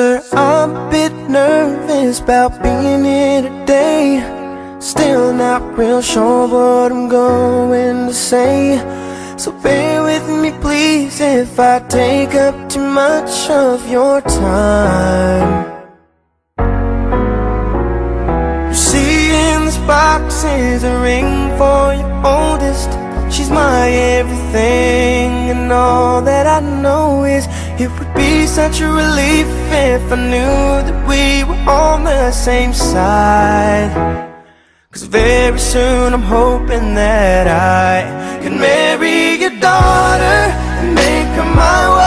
Sir, I'm a bit nervous about being here today. Still not real sure what I'm going to say. So bear with me please if I take up too much of your time. You see in this box is a ring for your oldest. She's my everything and all that I know is It would be such a relief if I knew that we were on the same side. Cause very soon I'm hoping that I can marry your daughter and make her my wife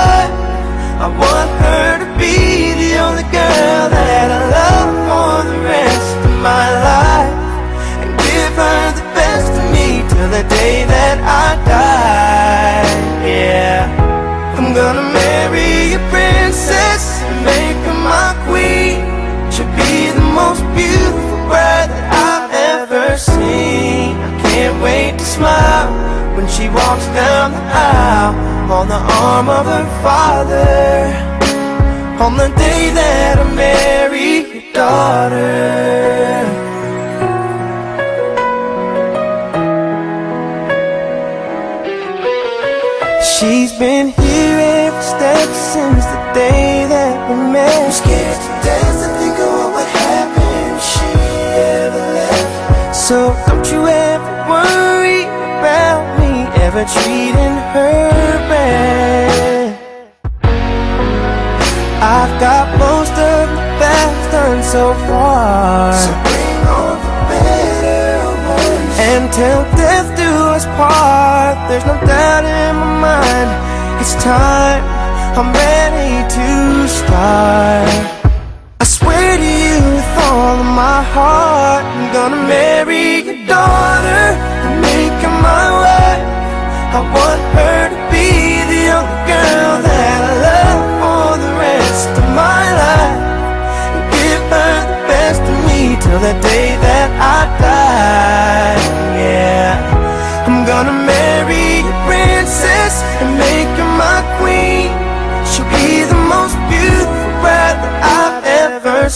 Gonna marry a princess and make her my queen. She'll be the most beautiful bride that I've ever seen. I can't wait to smile when she walks down the aisle On the arm of her father. On the day that I marry your daughter She's been here every step since the day that we met. I'm scared to death to think of what would happen if she ever left. So don't you ever worry about me ever treating her bad. I've got most of the best done so far. So bring on the better ones. And till death do us part There's no doubt in my mind It's time, I'm ready to start I swear to you with all of my heart I'm gonna marry your daughter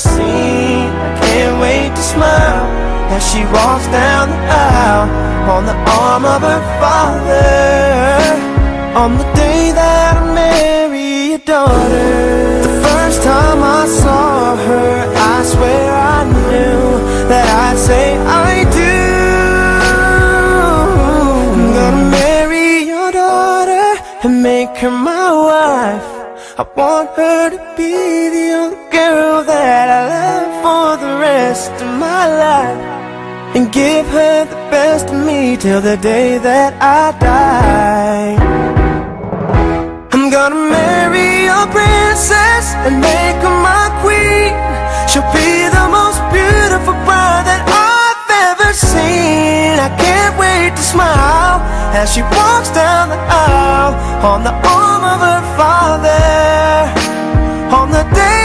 I can't wait to smile as she walks down the aisle On the arm of her father. On the day that I marry your daughter The first time I saw her I swear I knew that I'd say I do. I'm gonna marry your daughter and make her my wife I want her to be the only girl that I love for the rest of my life And give her the best of me till the day that I die as she walks down the aisle On the arm of her father. On the day